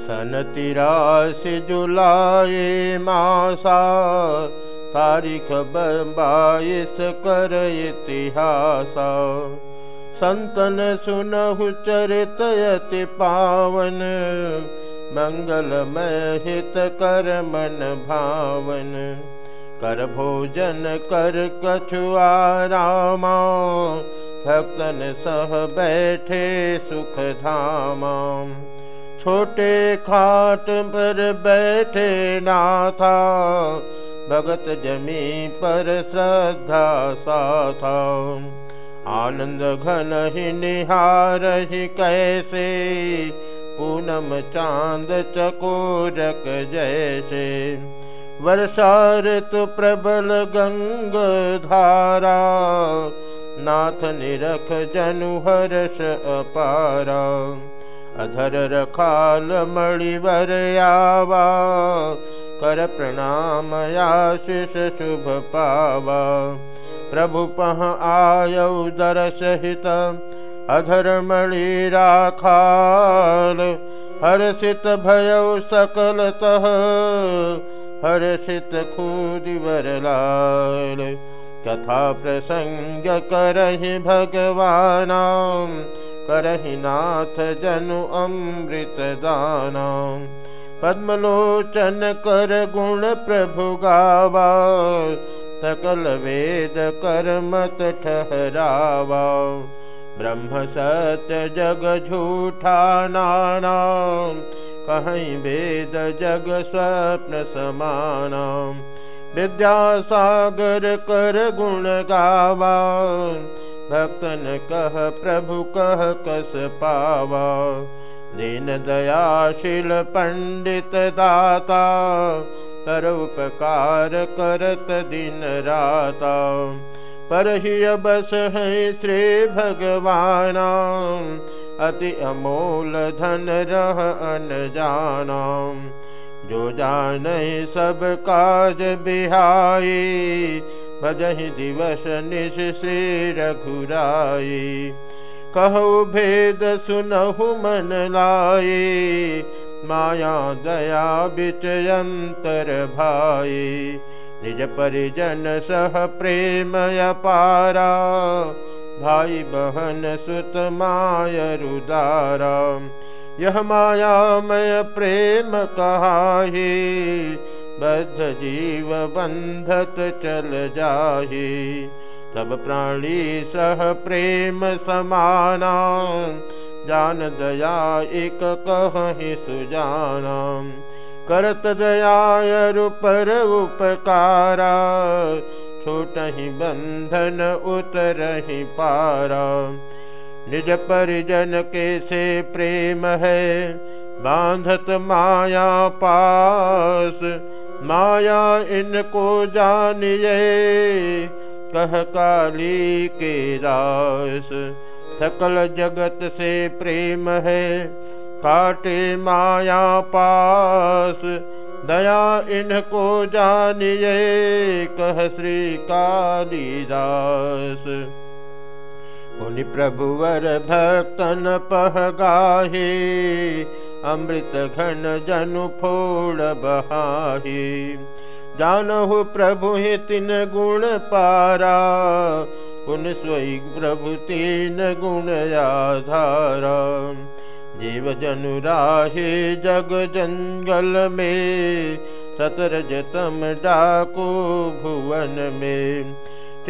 सन तिरासी जुलाई मासा तारीख बाईस कर इतिहास। संतन सुनहु चरितयति पावन मंगलमय हित कर मन भावन। कर भोजन कर कछुआ रामा भक्तन सह बैठे सुख धामा छोटे खाट पर बैठे नाथा, भगत जमी पर श्रद्धा साथा। आनंद घन ही निहार ही कैसे, पूनम चाँद चकोरक जैसे। वर्षा ऋतु प्रबल गंग धारा, नाथ निरख जनु हर्ष अपारा। अधर रखाल मणिवर आवा कर प्रणाम आशिष शुभ पावा प्रभु पह आय दर सहित अधर मणि राखाल हर्षित भय सकलतः हर्षित खुदिवर लाल कथा प्रसंग करहि भगवान करहि नाथ जनु अमृत दान पद्मलोचन कर गुण प्रभु गावा सकल वेद कर्मत ठहरावा। ब्रह्म सत्य जग झूठा नाना कहीं वेद जग स्वप्न समान। विद्यासागर कर गुण गावा भक्तन कह प्रभु कह कस पावा? दीन दयाशील पंडित दाता कर उपकार करत दिन राता। पर ही बस है श्री भगवान अति अमोल धन रह अन जाना जो जान सब काज बिहाई भजहि दिवस निश श्री रघुराई। कहो भेद सुनहु मन लाए, माया दया बिचयंतर भाई निज परिजन सह प्रेम अपारा, भाई बहन सुत माय रुदारा। यह मायामय प्रेम कहाही बद्ध जीव बंधत चल जाही। सब प्राणी सह प्रेम समाना। जान दया एक कहीं सुजाना। करत दया पर उपकारा। छोट ही बंधन उतर ही पारा। निज परिजन के से प्रेम है? बांधत माया पास, माया इनको जानिए। कह काली के दास, सकल जगत से प्रेम है। काटे माया पास, दया इनको जानिए। कह श्री कालीदास मुनि प्रभुवर भक्तन पह गाहे अमृत घन जनु जानहु प्रभु तिन गुण पारा पुन स्वई प्रभु तीन गुण आधारा। जीव जनु राहे जग जंगल में सतर जतम डाको भुवन में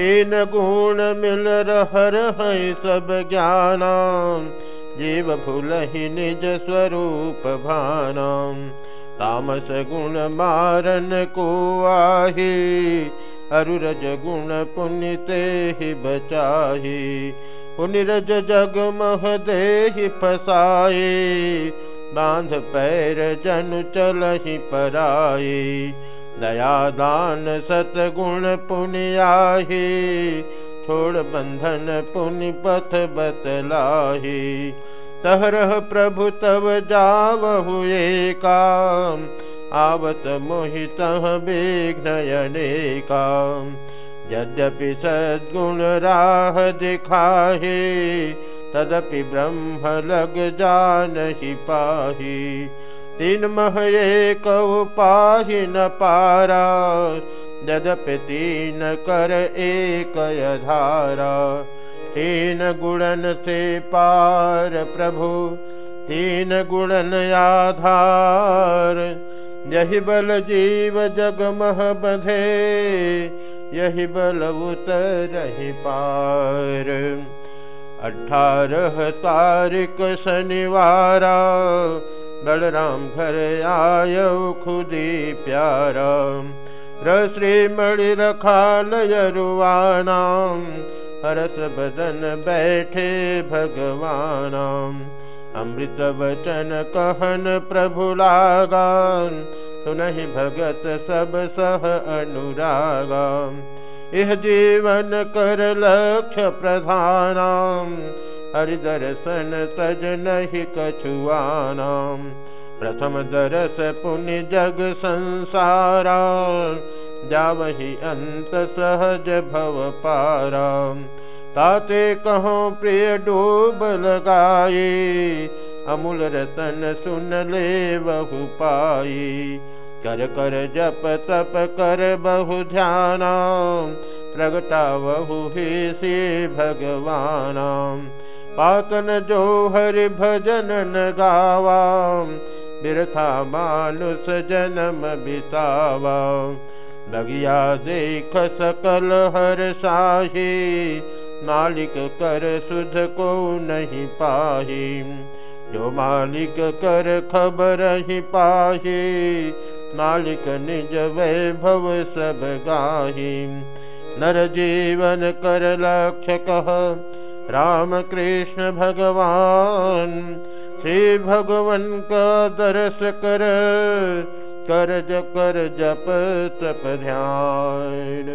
तीन गुण मिल रहर है सब ज्ञान जीव भूल ही निज स्वरूप तामस गुण मारन को आही अरुरज गुण पुण्य ही बचाही। पुनिरज जग मह दे फसाए बाँध पैर जन चल ही पराए दया दान सतगुण पुण्याही छोड़ बंधन पुण्य पथ बतलाही। तहरह प्रभु तब जाव हुए काम। आवत मोहित विघ्नयने काम। यद्यपि सद्गुण राह दिखाहे तदपि ब्रह्म लग जान ही पाही। तीन मह एक पाही न पारा, यद्यपि तीन कर एक धारा तीन गुणन से पार प्रभु, तीन गुणन आधार। यही बल जीव जग मह बधे, यही बल उतर पार। अठारह तारीख शनिवार, बलराम घर आय खुदी प्यारा। रश्री मणि रखाल यरुवानाम हरस बदन बैठे भगवान। अमृत वचन कहन प्रभु लागान सुनहि भगत सब सह अनुरागा इह जीवन कर लक्ष्य प्रधानाम। हरिदर्शन तज नहीं कछुआनाम। प्रथम दरस पुण्य जग संसारा जावही अंत सहज भव पारा। ताते कहो, प्रिय डूब लगाए अमूल रतन सुन ले बहु पाई कर कर जप तप कर बहु ध्यान प्रगटा बहु ही से भगवान। पातन जो हरि भजन न गावा बिरथा मानुष जन्म बितावा। लगिया देख सकल हर साही, मालिक कर सुध को नहीं पाही। जो मालिक कर खबर ही पाही, मालिक निज वैभव सब गाही। नर जीवन कर लक्ष्य कह, राम कृष्ण भगवान श्री भगवान का दर्श कर कर जप तप ध्यान।